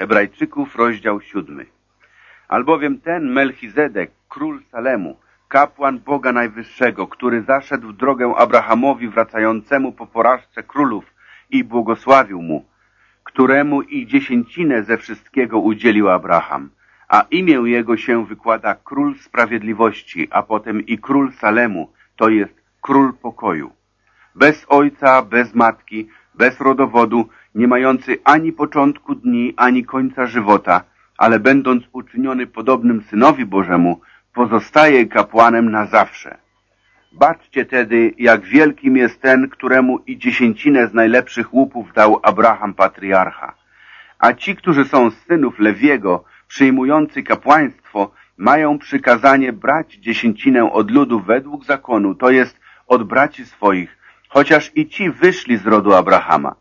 Hebrajczyków, rozdział siódmy. Albowiem ten Melchizedek, król Salemu, kapłan Boga Najwyższego, który zaszedł drogę Abrahamowi wracającemu po porażce królów i błogosławił mu, któremu i dziesięcinę ze wszystkiego udzielił Abraham, a imię jego się wykłada Król Sprawiedliwości, a potem i Król Salemu, to jest Król Pokoju. Bez ojca, bez matki, bez rodowodu, nie mający ani początku dni, ani końca żywota, ale będąc uczyniony podobnym Synowi Bożemu, pozostaje kapłanem na zawsze. Baczcie tedy, jak wielkim jest ten, któremu i dziesięcinę z najlepszych łupów dał Abraham patriarcha. A ci, którzy są z synów Lewiego, przyjmujący kapłaństwo, mają przykazanie brać dziesięcinę od ludu według zakonu, to jest od braci swoich, chociaż i ci wyszli z rodu Abrahama.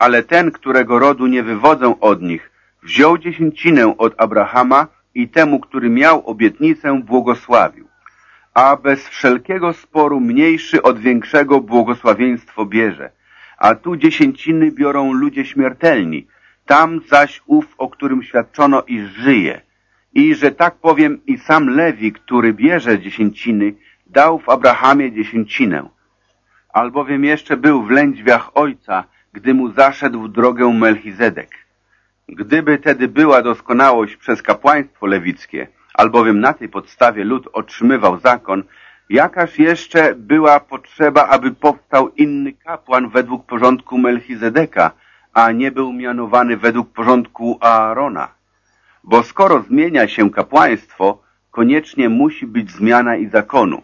Ale ten, którego rodu nie wywodzą od nich, wziął dziesięcinę od Abrahama i temu, który miał obietnicę, błogosławił. A bez wszelkiego sporu mniejszy od większego błogosławieństwo bierze. A tu dziesięciny biorą ludzie śmiertelni, tam zaś ów, o którym świadczono, iż żyje. I że tak powiem i sam Lewi, który bierze dziesięciny, dał w Abrahamie dziesięcinę. Albowiem jeszcze był w lędźwiach ojca, gdy mu zaszedł drogę Melchizedek. Gdyby tedy była doskonałość przez kapłaństwo lewickie, albowiem na tej podstawie lud otrzymywał zakon, jakaż jeszcze była potrzeba, aby powstał inny kapłan według porządku Melchizedeka, a nie był mianowany według porządku Aarona. Bo skoro zmienia się kapłaństwo, koniecznie musi być zmiana i zakonu,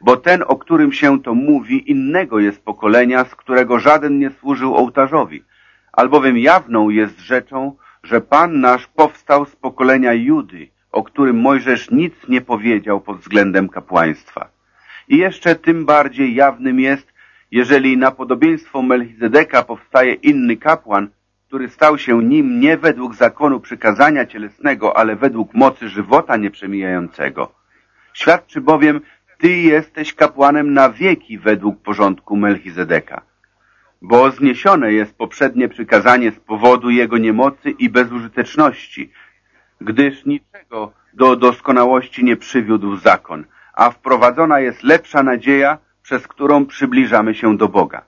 bo ten, o którym się to mówi, innego jest pokolenia, z którego żaden nie służył ołtarzowi, albowiem jawną jest rzeczą, że Pan nasz powstał z pokolenia Judy, o którym Mojżesz nic nie powiedział pod względem kapłaństwa. I jeszcze tym bardziej jawnym jest, jeżeli na podobieństwo Melchizedeka powstaje inny kapłan, który stał się nim nie według zakonu przykazania cielesnego, ale według mocy żywota nieprzemijającego. Świadczy bowiem, ty jesteś kapłanem na wieki według porządku Melchizedeka. Bo zniesione jest poprzednie przykazanie z powodu jego niemocy i bezużyteczności, gdyż niczego do doskonałości nie przywiódł zakon, a wprowadzona jest lepsza nadzieja, przez którą przybliżamy się do Boga.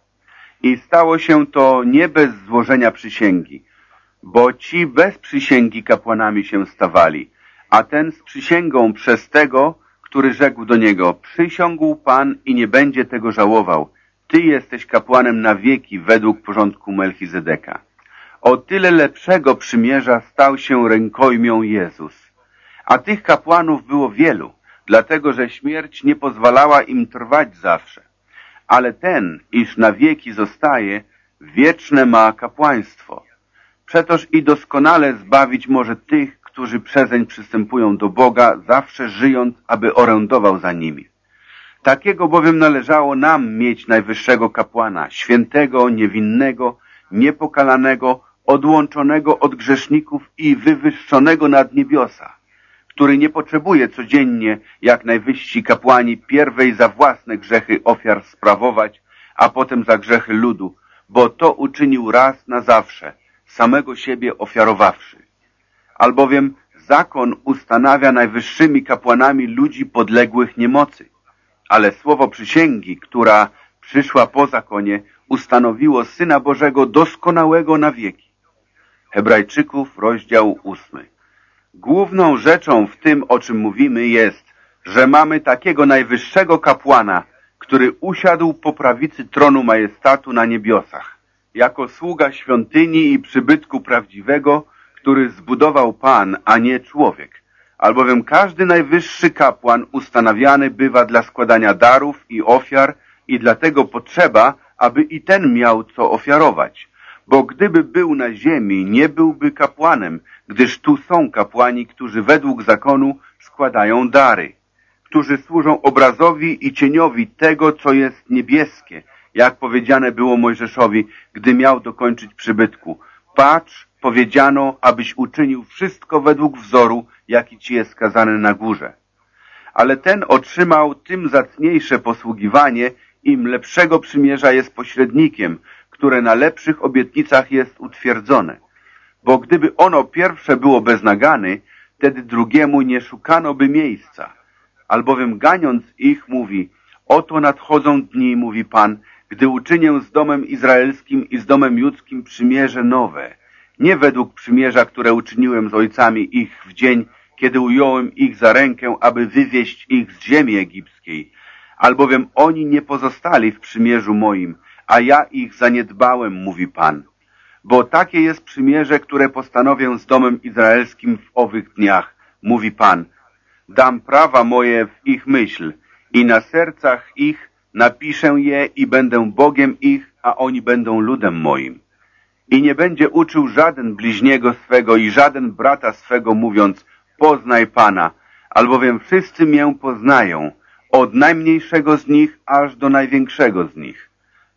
I stało się to nie bez złożenia przysięgi, bo ci bez przysięgi kapłanami się stawali, a ten z przysięgą przez tego, który rzekł do niego, przysiągł Pan i nie będzie tego żałował. Ty jesteś kapłanem na wieki według porządku Melchizedeka. O tyle lepszego przymierza stał się rękojmią Jezus. A tych kapłanów było wielu, dlatego że śmierć nie pozwalała im trwać zawsze. Ale ten, iż na wieki zostaje, wieczne ma kapłaństwo. Przetoż i doskonale zbawić może tych, którzy przezeń przystępują do Boga, zawsze żyjąc, aby orędował za nimi. Takiego bowiem należało nam mieć najwyższego kapłana, świętego, niewinnego, niepokalanego, odłączonego od grzeszników i wywyższonego nad niebiosa, który nie potrzebuje codziennie, jak najwyżsi kapłani, pierwej za własne grzechy ofiar sprawować, a potem za grzechy ludu, bo to uczynił raz na zawsze, samego siebie ofiarowawszy. Albowiem zakon ustanawia najwyższymi kapłanami ludzi podległych niemocy, ale słowo przysięgi, która przyszła po zakonie, ustanowiło Syna Bożego doskonałego na wieki. Hebrajczyków, rozdział ósmy. Główną rzeczą w tym, o czym mówimy, jest, że mamy takiego najwyższego kapłana, który usiadł po prawicy tronu majestatu na niebiosach, jako sługa świątyni i przybytku prawdziwego, który zbudował Pan, a nie człowiek. Albowiem każdy najwyższy kapłan ustanawiany bywa dla składania darów i ofiar i dlatego potrzeba, aby i ten miał co ofiarować. Bo gdyby był na ziemi, nie byłby kapłanem, gdyż tu są kapłani, którzy według zakonu składają dary, którzy służą obrazowi i cieniowi tego, co jest niebieskie, jak powiedziane było Mojżeszowi, gdy miał dokończyć przybytku. Patrz, powiedziano, abyś uczynił wszystko według wzoru, jaki ci jest skazany na górze. Ale ten otrzymał tym zacniejsze posługiwanie, im lepszego przymierza jest pośrednikiem, które na lepszych obietnicach jest utwierdzone. bo gdyby ono pierwsze było bez nagany, wtedy drugiemu nie szukano by miejsca. Albowiem ganiąc ich mówi, oto nadchodzą dni, mówi Pan, gdy uczynię z domem izraelskim i z domem judzkim przymierze nowe, nie według przymierza, które uczyniłem z ojcami ich w dzień, kiedy ująłem ich za rękę, aby wywieźć ich z ziemi egipskiej, albowiem oni nie pozostali w przymierzu moim, a ja ich zaniedbałem, mówi Pan. Bo takie jest przymierze, które postanowię z domem izraelskim w owych dniach, mówi Pan. Dam prawa moje w ich myśl i na sercach ich napiszę je i będę Bogiem ich, a oni będą ludem moim. I nie będzie uczył żaden bliźniego swego i żaden brata swego, mówiąc, poznaj Pana, albowiem wszyscy mię poznają, od najmniejszego z nich aż do największego z nich.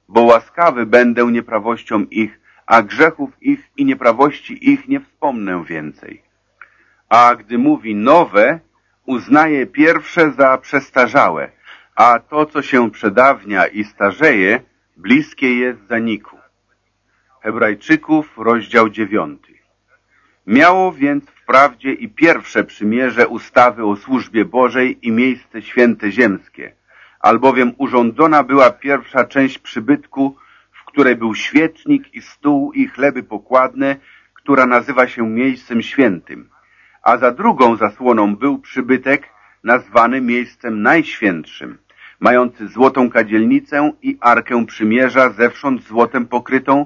Bo łaskawy będę nieprawością ich, a grzechów ich i nieprawości ich nie wspomnę więcej. A gdy mówi nowe, uznaje pierwsze za przestarzałe, a to, co się przedawnia i starzeje, bliskie jest zaniku. Hebrajczyków, rozdział dziewiąty. Miało więc wprawdzie i pierwsze przymierze ustawy o służbie Bożej i miejsce święte ziemskie, albowiem urządzona była pierwsza część przybytku, w której był świecznik i stół i chleby pokładne, która nazywa się miejscem świętym, a za drugą zasłoną był przybytek nazwany miejscem najświętszym, mający złotą kadzielnicę i arkę przymierza zewsząd złotem pokrytą,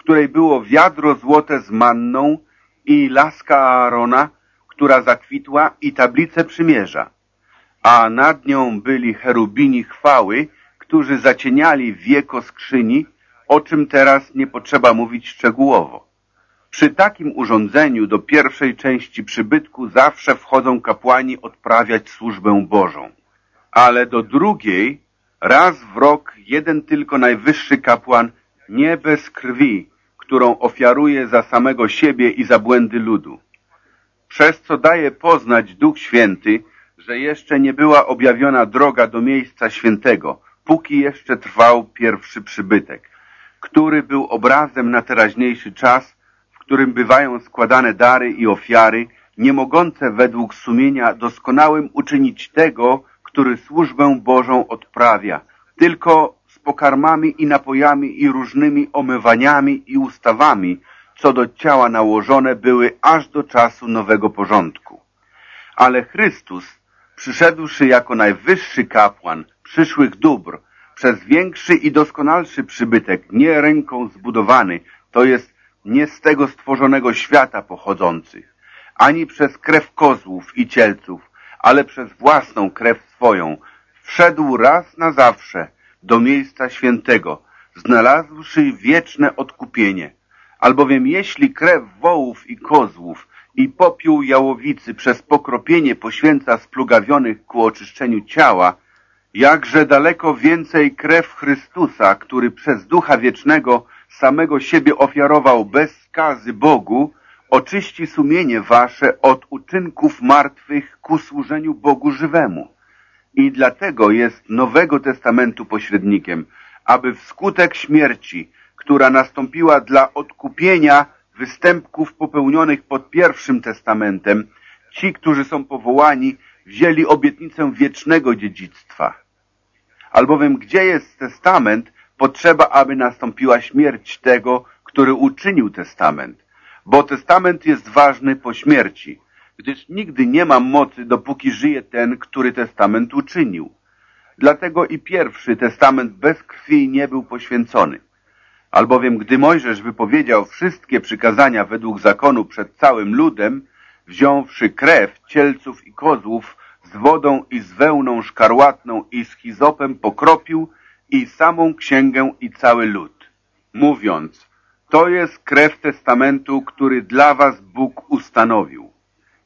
której było wiadro złote z manną i laska Aarona, która zakwitła i tablicę przymierza, a nad nią byli cherubini chwały, którzy zacieniali wieko skrzyni, o czym teraz nie potrzeba mówić szczegółowo. Przy takim urządzeniu do pierwszej części przybytku zawsze wchodzą kapłani odprawiać służbę Bożą, ale do drugiej raz w rok jeden tylko najwyższy kapłan, nie bez krwi, którą ofiaruje za samego siebie i za błędy ludu. Przez co daje poznać Duch Święty, że jeszcze nie była objawiona droga do miejsca świętego, póki jeszcze trwał pierwszy przybytek, który był obrazem na teraźniejszy czas, w którym bywają składane dary i ofiary, nie mogące według sumienia doskonałym uczynić tego, który służbę Bożą odprawia, tylko pokarmami i napojami i różnymi omywaniami i ustawami, co do ciała nałożone były aż do czasu nowego porządku. Ale Chrystus, przyszedłszy jako najwyższy kapłan przyszłych dóbr, przez większy i doskonalszy przybytek, nie ręką zbudowany, to jest nie z tego stworzonego świata pochodzących, ani przez krew kozłów i cielców, ale przez własną krew swoją, wszedł raz na zawsze do miejsca świętego, znalazłszy wieczne odkupienie. Albowiem jeśli krew wołów i kozłów i popiół jałowicy przez pokropienie poświęca splugawionych ku oczyszczeniu ciała, jakże daleko więcej krew Chrystusa, który przez Ducha Wiecznego samego siebie ofiarował bez skazy Bogu, oczyści sumienie wasze od uczynków martwych ku służeniu Bogu żywemu i dlatego jest Nowego Testamentu pośrednikiem, aby wskutek śmierci, która nastąpiła dla odkupienia występków popełnionych pod pierwszym testamentem, ci, którzy są powołani, wzięli obietnicę wiecznego dziedzictwa. Albowiem gdzie jest testament, potrzeba, aby nastąpiła śmierć tego, który uczynił testament, bo testament jest ważny po śmierci, gdyż nigdy nie mam mocy, dopóki żyje ten, który testament uczynił. Dlatego i pierwszy testament bez krwi nie był poświęcony. Albowiem gdy Mojżesz wypowiedział wszystkie przykazania według zakonu przed całym ludem, wziąwszy krew cielców i kozłów z wodą i z wełną szkarłatną i z hizopem pokropił i samą księgę i cały lud, mówiąc, to jest krew testamentu, który dla was Bóg ustanowił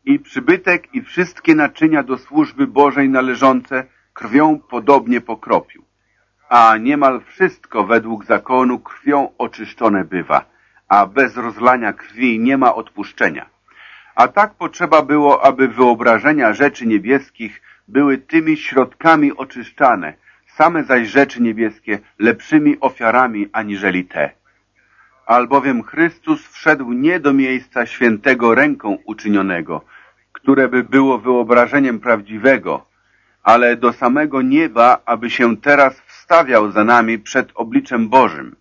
i przybytek i wszystkie naczynia do służby Bożej należące krwią podobnie pokropił. A niemal wszystko według zakonu krwią oczyszczone bywa, a bez rozlania krwi nie ma odpuszczenia. A tak potrzeba było, aby wyobrażenia rzeczy niebieskich były tymi środkami oczyszczane, same zaś rzeczy niebieskie lepszymi ofiarami aniżeli te. Albowiem Chrystus wszedł nie do miejsca świętego ręką uczynionego, które by było wyobrażeniem prawdziwego, ale do samego nieba, aby się teraz wstawiał za nami przed obliczem Bożym.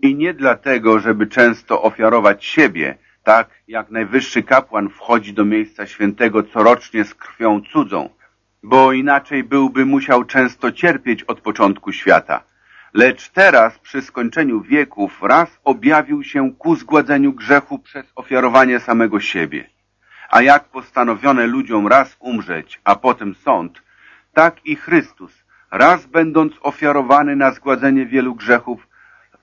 I nie dlatego, żeby często ofiarować siebie, tak jak najwyższy kapłan wchodzi do miejsca świętego corocznie z krwią cudzą, bo inaczej byłby musiał często cierpieć od początku świata. Lecz teraz, przy skończeniu wieków, raz objawił się ku zgładzeniu grzechu przez ofiarowanie samego siebie. A jak postanowione ludziom raz umrzeć, a potem sąd, tak i Chrystus, raz będąc ofiarowany na zgładzenie wielu grzechów,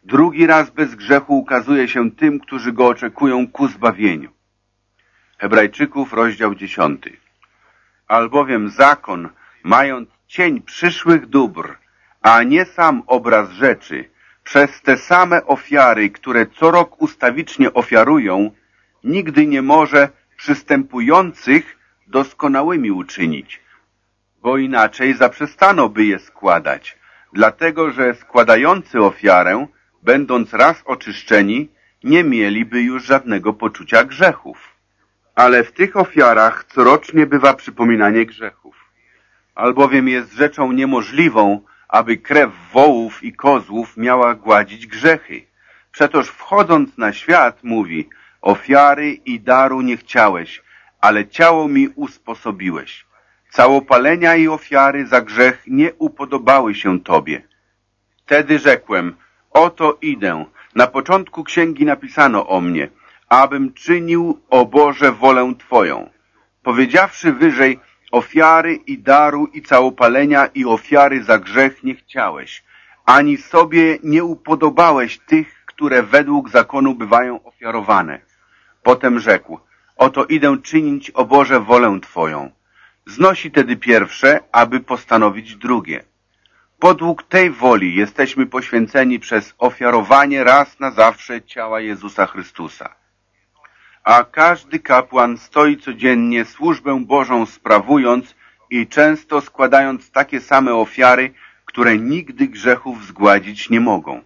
drugi raz bez grzechu ukazuje się tym, którzy go oczekują ku zbawieniu. Hebrajczyków, rozdział dziesiąty. Albowiem zakon, mając cień przyszłych dóbr, a nie sam obraz rzeczy, przez te same ofiary, które co rok ustawicznie ofiarują, nigdy nie może przystępujących doskonałymi uczynić, bo inaczej zaprzestano by je składać, dlatego że składający ofiarę, będąc raz oczyszczeni, nie mieliby już żadnego poczucia grzechów. Ale w tych ofiarach corocznie bywa przypominanie grzechów. Albowiem jest rzeczą niemożliwą, aby krew wołów i kozłów miała gładzić grzechy. Przetoż wchodząc na świat mówi, ofiary i daru nie chciałeś, ale ciało mi usposobiłeś. Całopalenia i ofiary za grzech nie upodobały się Tobie. Wtedy rzekłem, oto idę. Na początku księgi napisano o mnie, abym czynił, o Boże, wolę Twoją. Powiedziawszy wyżej, ofiary i daru i całopalenia i ofiary za grzech nie chciałeś, ani sobie nie upodobałeś tych, które według zakonu bywają ofiarowane. Potem rzekł, oto idę czynić, o Boże, wolę Twoją. Znosi tedy pierwsze, aby postanowić drugie. Podług tej woli jesteśmy poświęceni przez ofiarowanie raz na zawsze ciała Jezusa Chrystusa. A każdy kapłan stoi codziennie służbę Bożą sprawując i często składając takie same ofiary, które nigdy grzechów zgładzić nie mogą.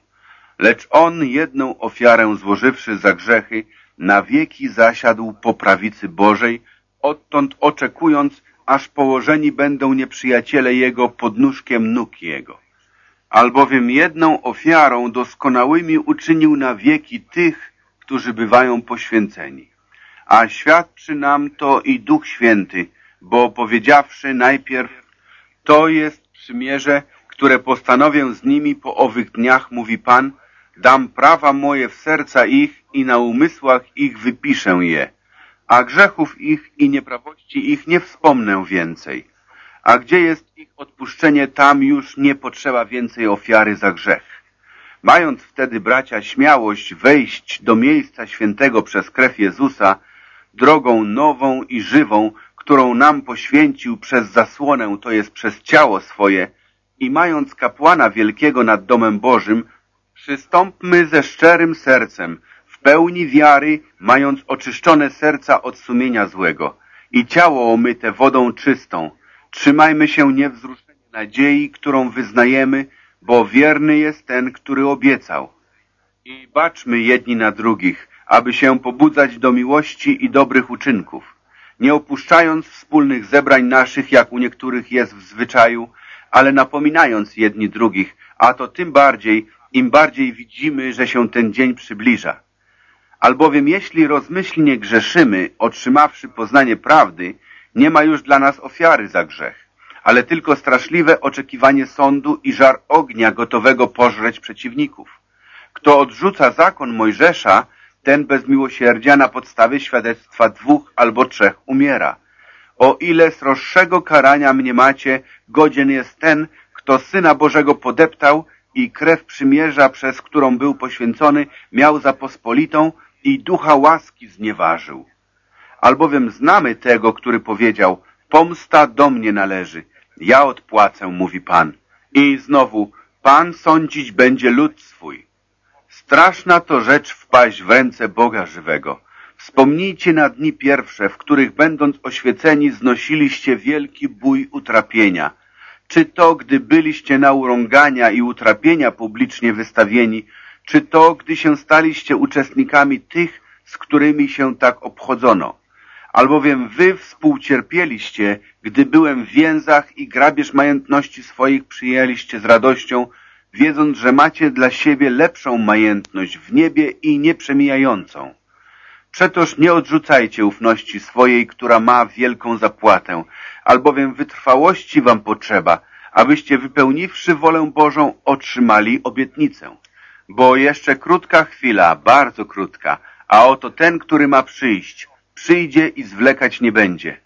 Lecz on jedną ofiarę złożywszy za grzechy, na wieki zasiadł po prawicy Bożej, odtąd oczekując, aż położeni będą nieprzyjaciele Jego pod nóżkiem nóg Jego. Albowiem jedną ofiarą doskonałymi uczynił na wieki tych, którzy bywają poświęceni. A świadczy nam to i Duch Święty, bo powiedziawszy najpierw, to jest przymierze, które postanowię z nimi po owych dniach, mówi Pan, dam prawa moje w serca ich i na umysłach ich wypiszę je a grzechów ich i nieprawości ich nie wspomnę więcej. A gdzie jest ich odpuszczenie, tam już nie potrzeba więcej ofiary za grzech. Mając wtedy, bracia, śmiałość wejść do miejsca świętego przez krew Jezusa, drogą nową i żywą, którą nam poświęcił przez zasłonę, to jest przez ciało swoje, i mając kapłana wielkiego nad domem Bożym, przystąpmy ze szczerym sercem, pełni wiary, mając oczyszczone serca od sumienia złego i ciało omyte wodą czystą. Trzymajmy się niewzruszenie nadziei, którą wyznajemy, bo wierny jest ten, który obiecał. I baczmy jedni na drugich, aby się pobudzać do miłości i dobrych uczynków, nie opuszczając wspólnych zebrań naszych, jak u niektórych jest w zwyczaju, ale napominając jedni drugich, a to tym bardziej, im bardziej widzimy, że się ten dzień przybliża. Albowiem jeśli rozmyślnie grzeszymy, otrzymawszy poznanie prawdy, nie ma już dla nas ofiary za grzech, ale tylko straszliwe oczekiwanie sądu i żar ognia gotowego pożreć przeciwników. Kto odrzuca zakon Mojżesza, ten bez miłosierdzia na podstawie świadectwa dwóch albo trzech umiera. O ile sroższego karania mnie macie, godzien jest ten, kto Syna Bożego podeptał i krew przymierza, przez którą był poświęcony, miał za pospolitą, i ducha łaski znieważył. Albowiem znamy tego, który powiedział, pomsta do mnie należy, ja odpłacę, mówi Pan. I znowu, Pan sądzić będzie lud swój. Straszna to rzecz wpaść w ręce Boga żywego. Wspomnijcie na dni pierwsze, w których będąc oświeceni znosiliście wielki bój utrapienia. Czy to, gdy byliście na urągania i utrapienia publicznie wystawieni, czy to, gdy się staliście uczestnikami tych, z którymi się tak obchodzono. Albowiem wy współcierpieliście, gdy byłem w więzach i grabież majątności swoich przyjęliście z radością, wiedząc, że macie dla siebie lepszą majętność w niebie i nieprzemijającą. Przetoż nie odrzucajcie ufności swojej, która ma wielką zapłatę, albowiem wytrwałości wam potrzeba, abyście wypełniwszy wolę Bożą otrzymali obietnicę. Bo jeszcze krótka chwila, bardzo krótka, a oto ten, który ma przyjść, przyjdzie i zwlekać nie będzie,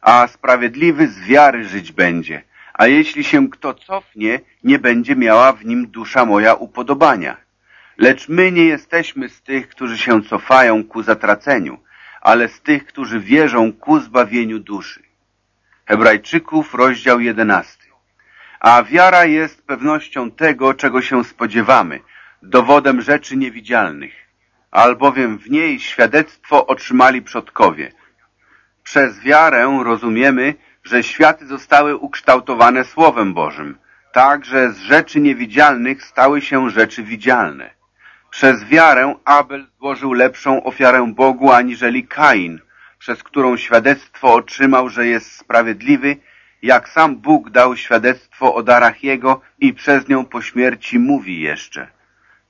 a sprawiedliwy z wiary żyć będzie, a jeśli się kto cofnie, nie będzie miała w nim dusza moja upodobania. Lecz my nie jesteśmy z tych, którzy się cofają ku zatraceniu, ale z tych, którzy wierzą ku zbawieniu duszy. Hebrajczyków, rozdział jedenasty. A wiara jest pewnością tego, czego się spodziewamy, dowodem rzeczy niewidzialnych, albowiem w niej świadectwo otrzymali przodkowie. Przez wiarę rozumiemy, że światy zostały ukształtowane Słowem Bożym, tak, że z rzeczy niewidzialnych stały się rzeczy widzialne. Przez wiarę Abel złożył lepszą ofiarę Bogu aniżeli Kain, przez którą świadectwo otrzymał, że jest sprawiedliwy, jak sam Bóg dał świadectwo o darach Jego i przez nią po śmierci mówi jeszcze.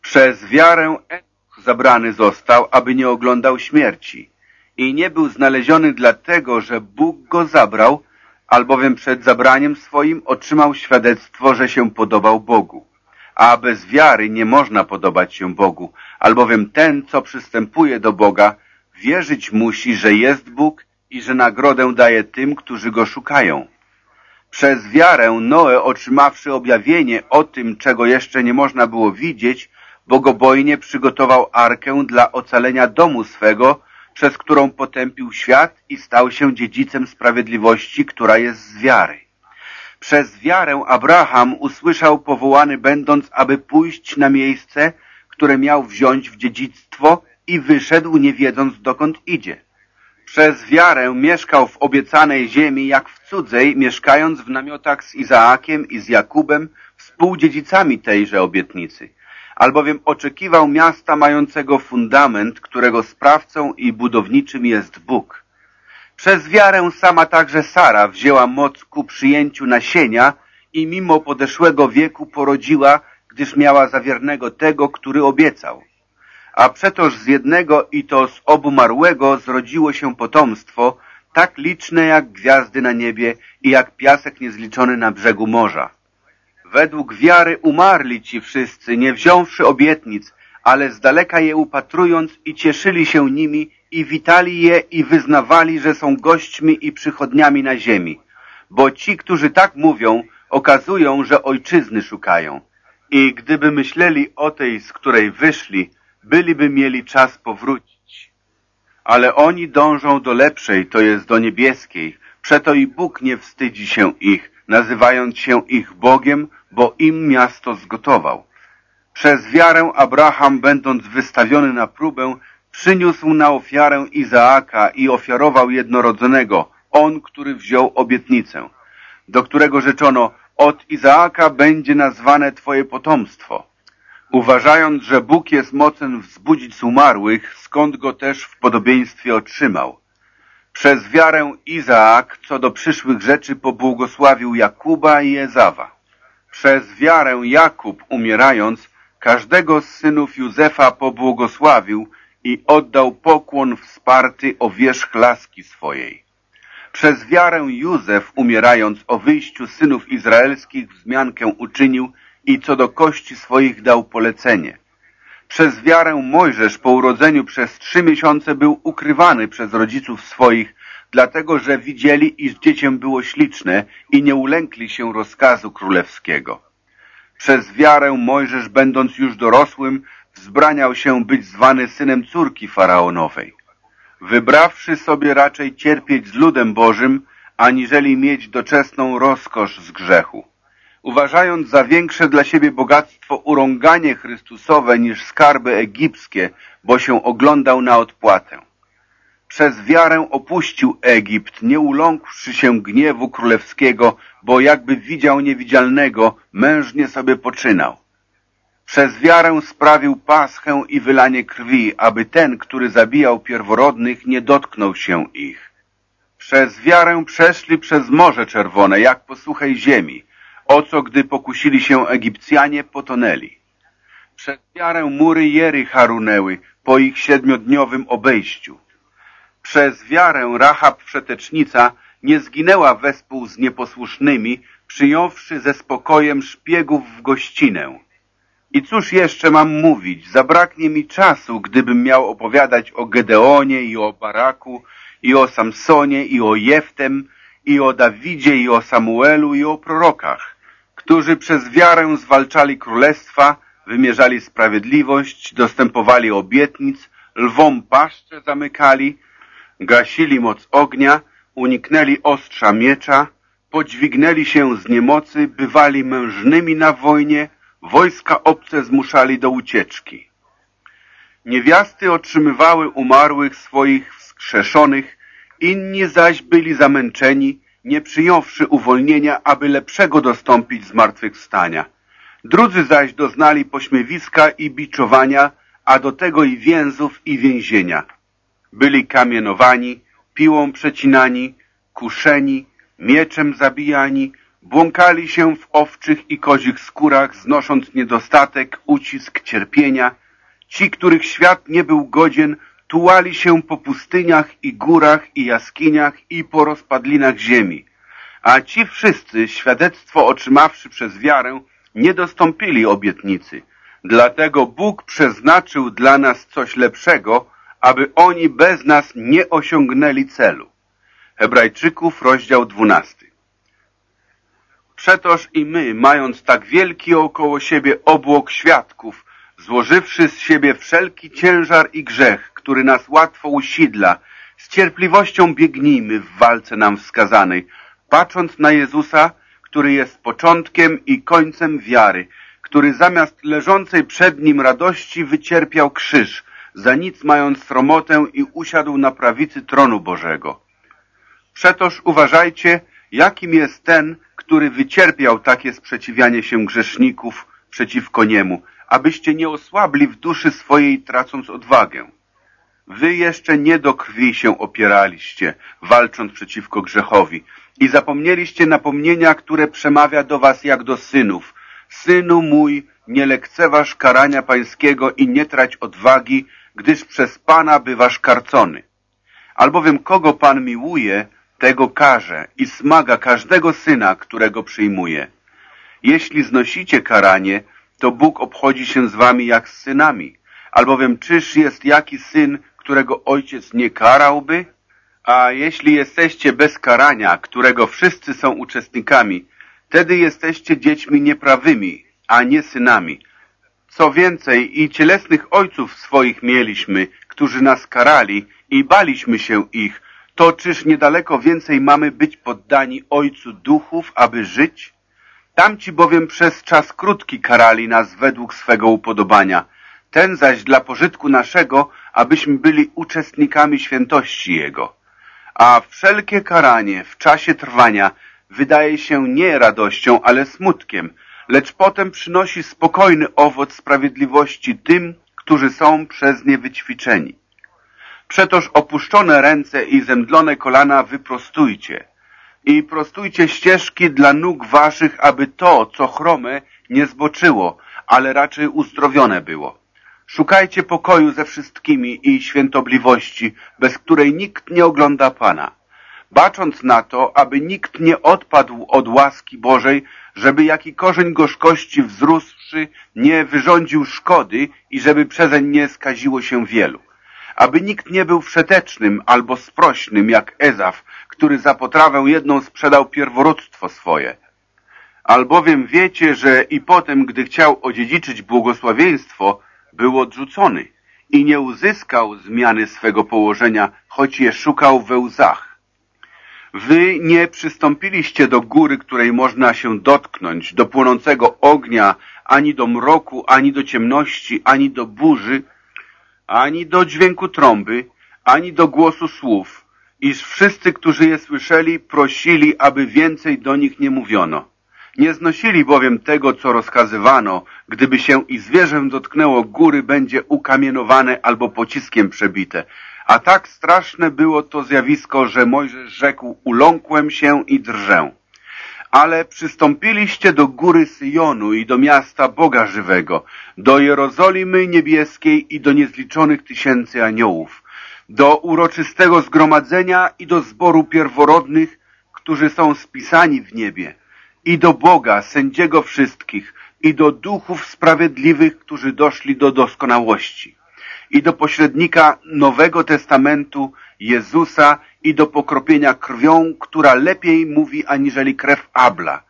Przez wiarę Enoch zabrany został, aby nie oglądał śmierci i nie był znaleziony dlatego, że Bóg go zabrał, albowiem przed zabraniem swoim otrzymał świadectwo, że się podobał Bogu. A bez wiary nie można podobać się Bogu, albowiem ten, co przystępuje do Boga, wierzyć musi, że jest Bóg i że nagrodę daje tym, którzy Go szukają. Przez wiarę Noe, otrzymawszy objawienie o tym, czego jeszcze nie można było widzieć, bogobojnie przygotował arkę dla ocalenia domu swego, przez którą potępił świat i stał się dziedzicem sprawiedliwości, która jest z wiary. Przez wiarę Abraham usłyszał powołany będąc, aby pójść na miejsce, które miał wziąć w dziedzictwo i wyszedł nie wiedząc dokąd idzie. Przez wiarę mieszkał w obiecanej ziemi jak w cudzej, mieszkając w namiotach z Izaakiem i z Jakubem, współdziedzicami tejże obietnicy – albowiem oczekiwał miasta mającego fundament, którego sprawcą i budowniczym jest Bóg. Przez wiarę sama także Sara wzięła moc ku przyjęciu nasienia i mimo podeszłego wieku porodziła, gdyż miała zawiernego tego, który obiecał. A przetoż z jednego i to z obumarłego zrodziło się potomstwo, tak liczne jak gwiazdy na niebie i jak piasek niezliczony na brzegu morza. Według wiary umarli ci wszyscy, nie wziąwszy obietnic, ale z daleka je upatrując i cieszyli się nimi i witali je i wyznawali, że są gośćmi i przychodniami na ziemi. Bo ci, którzy tak mówią, okazują, że ojczyzny szukają. I gdyby myśleli o tej, z której wyszli, byliby mieli czas powrócić. Ale oni dążą do lepszej, to jest do niebieskiej. Przeto i Bóg nie wstydzi się ich, nazywając się ich Bogiem, bo im miasto zgotował. Przez wiarę Abraham, będąc wystawiony na próbę, przyniósł na ofiarę Izaaka i ofiarował jednorodzonego, on, który wziął obietnicę, do którego rzeczono, od Izaaka będzie nazwane Twoje potomstwo. Uważając, że Bóg jest mocen wzbudzić z umarłych, skąd go też w podobieństwie otrzymał. Przez wiarę Izaak co do przyszłych rzeczy pobłogosławił Jakuba i Ezawa. Przez wiarę Jakub, umierając, każdego z synów Józefa pobłogosławił i oddał pokłon wsparty o wierzch laski swojej. Przez wiarę Józef, umierając o wyjściu synów izraelskich, wzmiankę uczynił i co do kości swoich dał polecenie. Przez wiarę Mojżesz po urodzeniu przez trzy miesiące był ukrywany przez rodziców swoich, dlatego że widzieli, iż dziecię było śliczne i nie ulękli się rozkazu królewskiego. Przez wiarę Mojżesz, będąc już dorosłym, wzbraniał się być zwany synem córki faraonowej. Wybrawszy sobie raczej cierpieć z ludem Bożym, aniżeli mieć doczesną rozkosz z grzechu. Uważając za większe dla siebie bogactwo urąganie Chrystusowe niż skarby egipskie, bo się oglądał na odpłatę przez wiarę opuścił Egipt, nie uląkłszy się gniewu królewskiego, bo jakby widział niewidzialnego, mężnie sobie poczynał. Przez wiarę sprawił paschę i wylanie krwi, aby ten, który zabijał pierworodnych, nie dotknął się ich. Przez wiarę przeszli przez Morze Czerwone, jak po suchej ziemi, o co gdy pokusili się Egipcjanie, potonęli. Przez wiarę mury Jery harunęły po ich siedmiodniowym obejściu. Przez wiarę Rahab Przetecznica nie zginęła wespół z nieposłusznymi, przyjąwszy ze spokojem szpiegów w gościnę. I cóż jeszcze mam mówić? Zabraknie mi czasu, gdybym miał opowiadać o Gedeonie i o Baraku, i o Samsonie, i o Jeftem, i o Dawidzie, i o Samuelu, i o prorokach, którzy przez wiarę zwalczali królestwa, wymierzali sprawiedliwość, dostępowali obietnic, lwom paszcze zamykali, gasili moc ognia, uniknęli ostrza miecza, podźwignęli się z niemocy, bywali mężnymi na wojnie, wojska obce zmuszali do ucieczki. Niewiasty otrzymywały umarłych swoich wskrzeszonych, inni zaś byli zamęczeni, nie przyjąwszy uwolnienia, aby lepszego dostąpić zmartwychwstania. Drudzy zaś doznali pośmiewiska i biczowania, a do tego i więzów i więzienia. Byli kamienowani, piłą przecinani, kuszeni, mieczem zabijani, błąkali się w owczych i kozich skórach, znosząc niedostatek, ucisk, cierpienia. Ci, których świat nie był godzien, tułali się po pustyniach i górach i jaskiniach i po rozpadlinach ziemi. A ci wszyscy, świadectwo otrzymawszy przez wiarę, nie dostąpili obietnicy. Dlatego Bóg przeznaczył dla nas coś lepszego, aby oni bez nas nie osiągnęli celu. Hebrajczyków, rozdział 12. Przetoż i my, mając tak wielki około siebie obłok świadków, złożywszy z siebie wszelki ciężar i grzech, który nas łatwo usidla, z cierpliwością biegnijmy w walce nam wskazanej, patrząc na Jezusa, który jest początkiem i końcem wiary, który zamiast leżącej przed nim radości wycierpiał krzyż, za nic mając sromotę i usiadł na prawicy tronu Bożego. Przetoż uważajcie, jakim jest ten, który wycierpiał takie sprzeciwianie się grzeszników przeciwko niemu, abyście nie osłabli w duszy swojej, tracąc odwagę. Wy jeszcze nie do krwi się opieraliście, walcząc przeciwko grzechowi i zapomnieliście napomnienia, które przemawia do was jak do synów. Synu mój, nie lekceważ karania pańskiego i nie trać odwagi, gdyż przez Pana bywasz karcony. Albowiem kogo Pan miłuje, tego karze i smaga każdego syna, którego przyjmuje. Jeśli znosicie karanie, to Bóg obchodzi się z wami jak z synami. Albowiem czyż jest jaki syn, którego ojciec nie karałby? A jeśli jesteście bez karania, którego wszyscy są uczestnikami, wtedy jesteście dziećmi nieprawymi, a nie synami. Co więcej, i cielesnych ojców swoich mieliśmy, którzy nas karali i baliśmy się ich, to czyż niedaleko więcej mamy być poddani Ojcu duchów, aby żyć? Tamci bowiem przez czas krótki karali nas według swego upodobania, ten zaś dla pożytku naszego, abyśmy byli uczestnikami świętości Jego. A wszelkie karanie w czasie trwania wydaje się nie radością, ale smutkiem, lecz potem przynosi spokojny owoc sprawiedliwości tym, którzy są przez nie wyćwiczeni. Przetoż opuszczone ręce i zemdlone kolana wyprostujcie i prostujcie ścieżki dla nóg waszych, aby to, co chrome, nie zboczyło, ale raczej uzdrowione było. Szukajcie pokoju ze wszystkimi i świętobliwości, bez której nikt nie ogląda Pana. Bacząc na to, aby nikt nie odpadł od łaski Bożej, żeby jaki korzeń gorzkości wzrósłszy nie wyrządził szkody i żeby przezeń nie skaziło się wielu aby nikt nie był wszetecznym albo sprośnym jak Ezaf, który za potrawę jedną sprzedał pierworództwo swoje. Albowiem wiecie, że i potem, gdy chciał odziedziczyć błogosławieństwo, był odrzucony i nie uzyskał zmiany swego położenia, choć je szukał we łzach. Wy nie przystąpiliście do góry, której można się dotknąć, do płonącego ognia, ani do mroku, ani do ciemności, ani do burzy, ani do dźwięku trąby, ani do głosu słów, iż wszyscy, którzy je słyszeli, prosili, aby więcej do nich nie mówiono. Nie znosili bowiem tego, co rozkazywano, gdyby się i zwierzę dotknęło góry, będzie ukamienowane albo pociskiem przebite. A tak straszne było to zjawisko, że Mojżesz rzekł, uląkłem się i drżę. Ale przystąpiliście do góry Syjonu i do miasta Boga żywego, do Jerozolimy niebieskiej i do niezliczonych tysięcy aniołów, do uroczystego zgromadzenia i do zboru pierworodnych, którzy są spisani w niebie, i do Boga, sędziego wszystkich, i do duchów sprawiedliwych, którzy doszli do doskonałości, i do pośrednika Nowego Testamentu, Jezusa, i do pokropienia krwią, która lepiej mówi aniżeli krew Abla.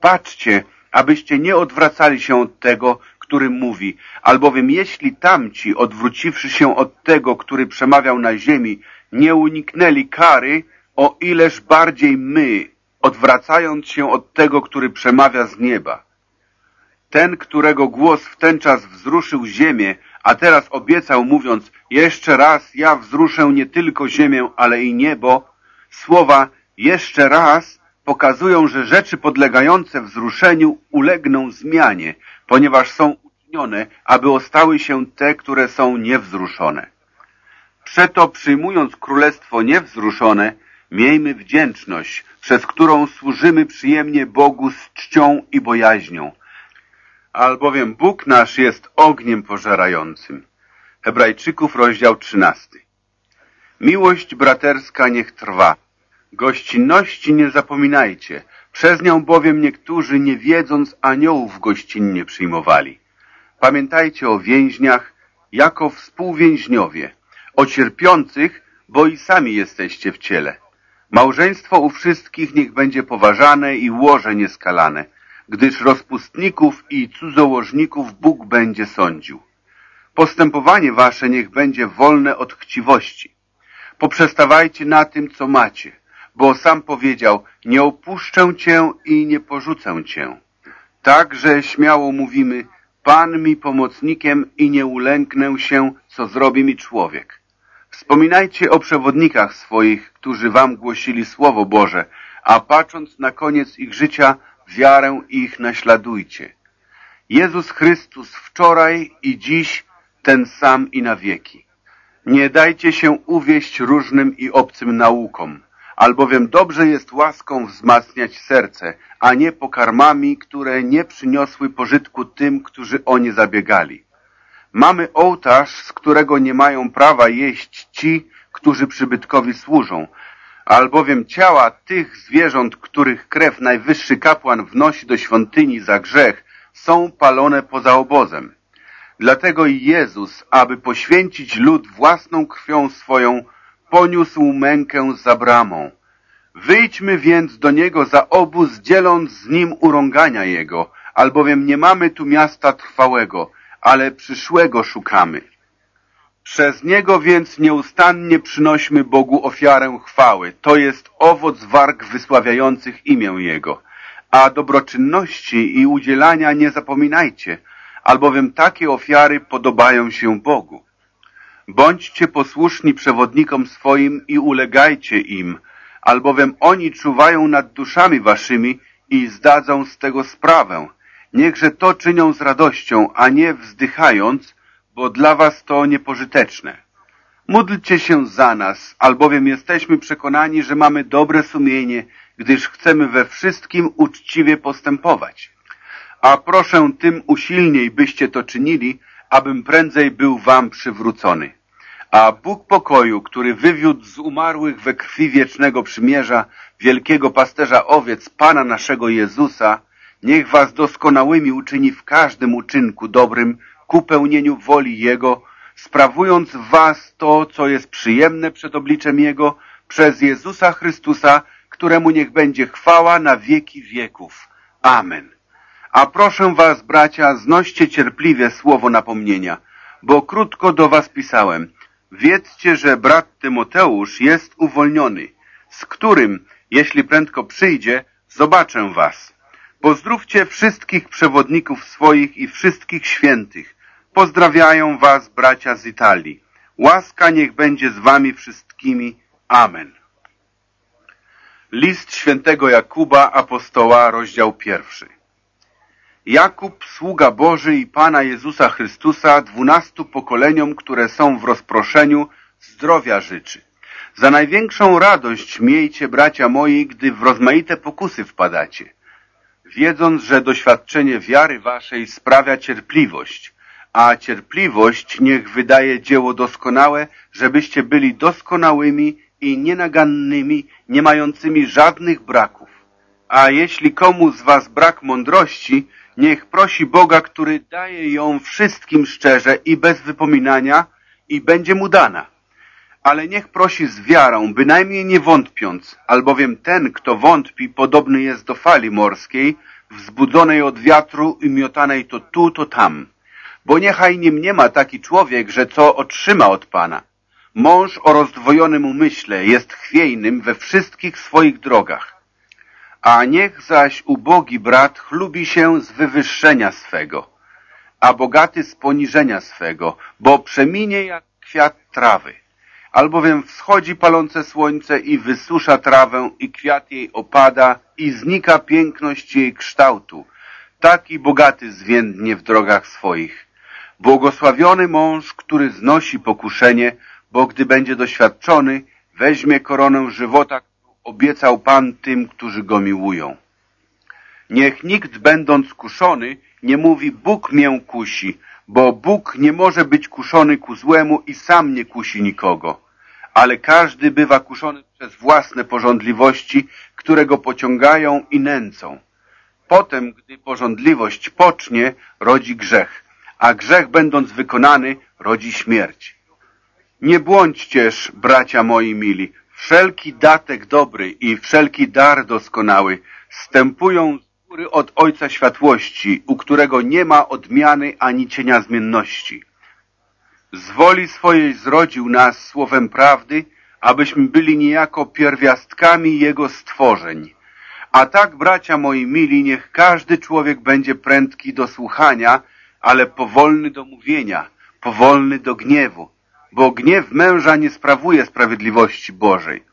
Patrzcie, abyście nie odwracali się od tego, który mówi, albowiem jeśli tamci, odwróciwszy się od tego, który przemawiał na ziemi, nie uniknęli kary, o ileż bardziej my, odwracając się od tego, który przemawia z nieba. Ten, którego głos w ten czas wzruszył ziemię, a teraz obiecał, mówiąc, jeszcze raz ja wzruszę nie tylko ziemię, ale i niebo, słowa jeszcze raz pokazują, że rzeczy podlegające wzruszeniu ulegną zmianie, ponieważ są uczynione, aby ostały się te, które są niewzruszone. Przeto przyjmując królestwo niewzruszone, miejmy wdzięczność, przez którą służymy przyjemnie Bogu z czcią i bojaźnią. Albowiem Bóg nasz jest ogniem pożerającym. Hebrajczyków, rozdział 13. Miłość braterska niech trwa. Gościnności nie zapominajcie, przez nią bowiem niektórzy, nie wiedząc, aniołów gościnnie przyjmowali. Pamiętajcie o więźniach jako współwięźniowie, o cierpiących, bo i sami jesteście w ciele. Małżeństwo u wszystkich niech będzie poważane i łoże nieskalane, gdyż rozpustników i cudzołożników Bóg będzie sądził. Postępowanie wasze niech będzie wolne od chciwości. Poprzestawajcie na tym, co macie, bo sam powiedział, nie opuszczę cię i nie porzucę cię. Także śmiało mówimy, Pan mi pomocnikiem i nie ulęknę się, co zrobi mi człowiek. Wspominajcie o przewodnikach swoich, którzy wam głosili Słowo Boże, a patrząc na koniec ich życia, wiarę ich naśladujcie. Jezus Chrystus wczoraj i dziś ten sam i na wieki. Nie dajcie się uwieść różnym i obcym naukom, albowiem dobrze jest łaską wzmacniać serce, a nie pokarmami, które nie przyniosły pożytku tym, którzy o nie zabiegali. Mamy ołtarz, z którego nie mają prawa jeść ci, którzy przybytkowi służą, albowiem ciała tych zwierząt, których krew najwyższy kapłan wnosi do świątyni za grzech, są palone poza obozem. Dlatego i Jezus, aby poświęcić lud własną krwią swoją, poniósł mękę za bramą. Wyjdźmy więc do Niego za obóz, dzieląc z Nim urągania Jego, albowiem nie mamy tu miasta trwałego, ale przyszłego szukamy. Przez Niego więc nieustannie przynośmy Bogu ofiarę chwały, to jest owoc warg wysławiających imię Jego. A dobroczynności i udzielania nie zapominajcie, albowiem takie ofiary podobają się Bogu. Bądźcie posłuszni przewodnikom swoim i ulegajcie im, albowiem oni czuwają nad duszami waszymi i zdadzą z tego sprawę. Niechże to czynią z radością, a nie wzdychając, bo dla was to niepożyteczne. Módlcie się za nas, albowiem jesteśmy przekonani, że mamy dobre sumienie, gdyż chcemy we wszystkim uczciwie postępować. A proszę tym usilniej, byście to czynili, abym prędzej był wam przywrócony. A Bóg pokoju, który wywiódł z umarłych we krwi wiecznego przymierza wielkiego pasterza owiec Pana naszego Jezusa, niech was doskonałymi uczyni w każdym uczynku dobrym ku pełnieniu woli Jego, sprawując w was to, co jest przyjemne przed obliczem Jego, przez Jezusa Chrystusa, któremu niech będzie chwała na wieki wieków. Amen. A proszę was, bracia, znoście cierpliwie słowo napomnienia, bo krótko do was pisałem. Wiedzcie, że brat Tymoteusz jest uwolniony, z którym, jeśli prędko przyjdzie, zobaczę was. Pozdrówcie wszystkich przewodników swoich i wszystkich świętych. Pozdrawiają was bracia z Italii. Łaska niech będzie z wami wszystkimi. Amen. List świętego Jakuba, apostoła, rozdział pierwszy. Jakub, sługa Boży i Pana Jezusa Chrystusa, dwunastu pokoleniom, które są w rozproszeniu, zdrowia życzy. Za największą radość miejcie, bracia moi, gdy w rozmaite pokusy wpadacie, wiedząc, że doświadczenie wiary waszej sprawia cierpliwość, a cierpliwość niech wydaje dzieło doskonałe, żebyście byli doskonałymi i nienagannymi, nie mającymi żadnych braków. A jeśli komu z was brak mądrości, niech prosi Boga, który daje ją wszystkim szczerze i bez wypominania i będzie mu dana. Ale niech prosi z wiarą, bynajmniej nie wątpiąc, albowiem ten, kto wątpi, podobny jest do fali morskiej, wzbudzonej od wiatru i miotanej to tu, to tam. Bo niechaj nie mniema taki człowiek, że co otrzyma od Pana. Mąż o rozdwojonym umyśle jest chwiejnym we wszystkich swoich drogach. A niech zaś ubogi brat chlubi się z wywyższenia swego, a bogaty z poniżenia swego, bo przeminie jak kwiat trawy. Albowiem wschodzi palące słońce i wysusza trawę i kwiat jej opada i znika piękność jej kształtu. Taki bogaty zwiędnie w drogach swoich. Błogosławiony mąż, który znosi pokuszenie, bo gdy będzie doświadczony, weźmie koronę żywota, którą obiecał Pan tym, którzy go miłują. Niech nikt, będąc kuszony, nie mówi Bóg mię kusi, bo Bóg nie może być kuszony ku złemu i sam nie kusi nikogo. Ale każdy bywa kuszony przez własne porządliwości, które go pociągają i nęcą. Potem, gdy porządliwość pocznie, rodzi grzech, a grzech będąc wykonany, rodzi śmierć. Nie błądźcież, bracia moi mili, wszelki datek dobry i wszelki dar doskonały stępują z góry od Ojca Światłości, u którego nie ma odmiany ani cienia zmienności. Z woli swojej zrodził nas słowem prawdy, abyśmy byli niejako pierwiastkami Jego stworzeń. A tak, bracia moi mili, niech każdy człowiek będzie prędki do słuchania, ale powolny do mówienia, powolny do gniewu, bo gniew męża nie sprawuje sprawiedliwości Bożej.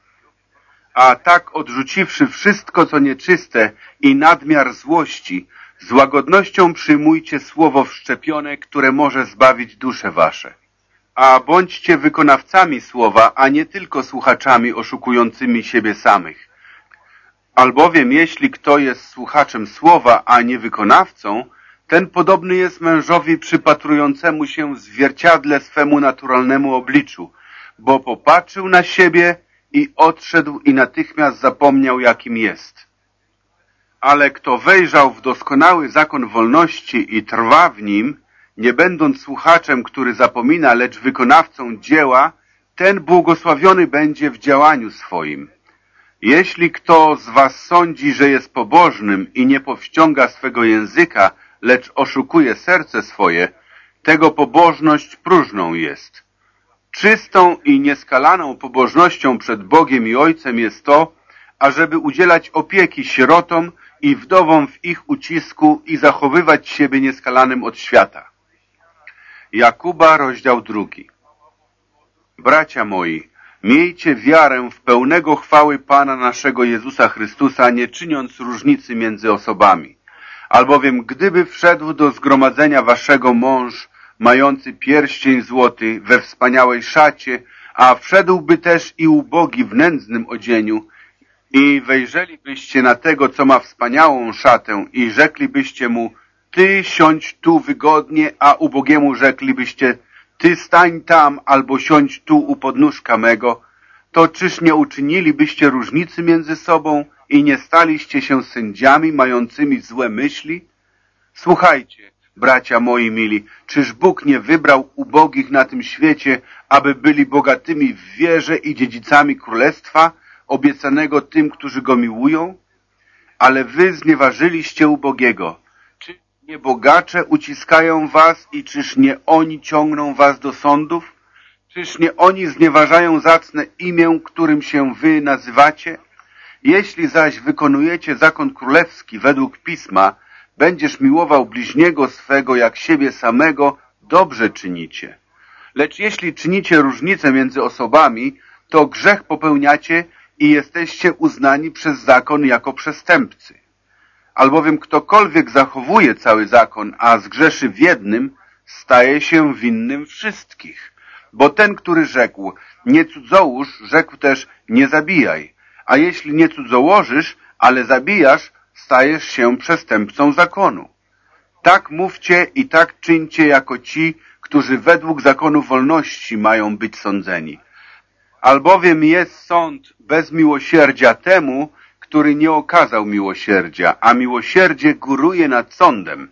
A tak odrzuciwszy wszystko, co nieczyste i nadmiar złości, z łagodnością przyjmujcie słowo wszczepione, które może zbawić dusze wasze. A bądźcie wykonawcami słowa, a nie tylko słuchaczami oszukującymi siebie samych. Albowiem jeśli kto jest słuchaczem słowa, a nie wykonawcą, ten podobny jest mężowi przypatrującemu się w zwierciadle swemu naturalnemu obliczu, bo popatrzył na siebie i odszedł i natychmiast zapomniał, jakim jest. Ale kto wejrzał w doskonały zakon wolności i trwa w nim, nie będąc słuchaczem, który zapomina, lecz wykonawcą dzieła, ten błogosławiony będzie w działaniu swoim. Jeśli kto z was sądzi, że jest pobożnym i nie powściąga swego języka, lecz oszukuje serce swoje, tego pobożność próżną jest. Czystą i nieskalaną pobożnością przed Bogiem i Ojcem jest to, ażeby udzielać opieki sierotom i wdowom w ich ucisku i zachowywać siebie nieskalanym od świata. Jakuba, rozdział drugi. Bracia moi, miejcie wiarę w pełnego chwały Pana naszego Jezusa Chrystusa, nie czyniąc różnicy między osobami Albowiem gdyby wszedł do zgromadzenia waszego mąż, mający pierścień złoty we wspaniałej szacie, a wszedłby też i ubogi w nędznym odzieniu, i wejrzelibyście na tego, co ma wspaniałą szatę i rzeklibyście mu, ty siądź tu wygodnie, a ubogiemu rzeklibyście, ty stań tam albo siądź tu u podnóżka mego, to czyż nie uczynilibyście różnicy między sobą i nie staliście się sędziami mającymi złe myśli? Słuchajcie, bracia moi mili, czyż Bóg nie wybrał ubogich na tym świecie, aby byli bogatymi w wierze i dziedzicami królestwa, obiecanego tym, którzy go miłują? Ale wy znieważyliście ubogiego. Czy nie bogacze uciskają was i czyż nie oni ciągną was do sądów? Czyż nie oni znieważają zacne imię, którym się wy nazywacie? Jeśli zaś wykonujecie zakon królewski według pisma, będziesz miłował bliźniego swego jak siebie samego, dobrze czynicie. Lecz jeśli czynicie różnicę między osobami, to grzech popełniacie i jesteście uznani przez zakon jako przestępcy. Albowiem ktokolwiek zachowuje cały zakon, a zgrzeszy w jednym, staje się winnym wszystkich. Bo ten, który rzekł, nie cudzołóż, rzekł też, nie zabijaj. A jeśli nie cudzołożysz, ale zabijasz, stajesz się przestępcą zakonu. Tak mówcie i tak czyńcie jako ci, którzy według zakonu wolności mają być sądzeni. Albowiem jest sąd bez miłosierdzia temu, który nie okazał miłosierdzia, a miłosierdzie góruje nad sądem.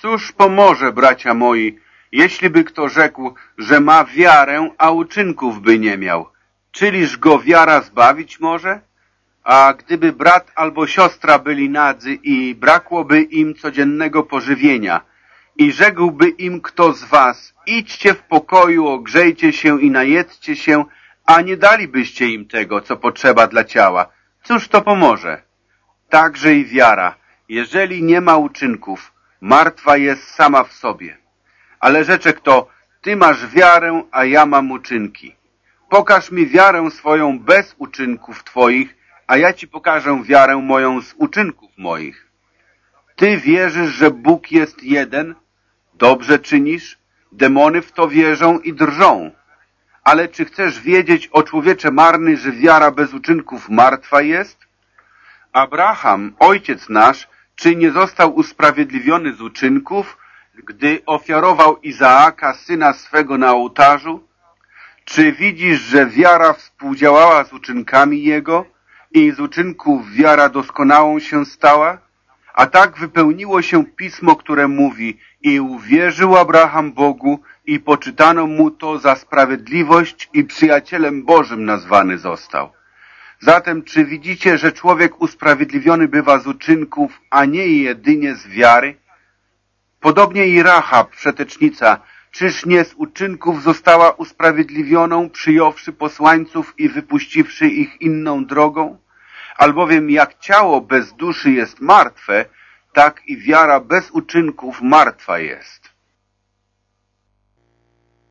Cóż pomoże, bracia moi, jeśli by kto rzekł, że ma wiarę, a uczynków by nie miał? Czyliż go wiara zbawić może? A gdyby brat albo siostra byli nadzy i brakłoby im codziennego pożywienia i rzekłby im kto z was, idźcie w pokoju, ogrzejcie się i najedzcie się, a nie dalibyście im tego, co potrzeba dla ciała, cóż to pomoże? Także i wiara, jeżeli nie ma uczynków, martwa jest sama w sobie. Ale rzecze kto, ty masz wiarę, a ja mam uczynki. Pokaż mi wiarę swoją bez uczynków twoich, a ja ci pokażę wiarę moją z uczynków moich. Ty wierzysz, że Bóg jest jeden? Dobrze czynisz? Demony w to wierzą i drżą. Ale czy chcesz wiedzieć, o człowiecze marny, że wiara bez uczynków martwa jest? Abraham, ojciec nasz, czy nie został usprawiedliwiony z uczynków, gdy ofiarował Izaaka, syna swego na ołtarzu? Czy widzisz, że wiara współdziałała z uczynkami jego i z uczynków wiara doskonałą się stała? A tak wypełniło się pismo, które mówi i uwierzył Abraham Bogu i poczytano mu to za sprawiedliwość i przyjacielem Bożym nazwany został. Zatem czy widzicie, że człowiek usprawiedliwiony bywa z uczynków, a nie jedynie z wiary? Podobnie i Rahab, przetecznica, czyż nie z uczynków została usprawiedliwioną, przyjąwszy posłańców i wypuściwszy ich inną drogą? Albowiem jak ciało bez duszy jest martwe, tak i wiara bez uczynków martwa jest.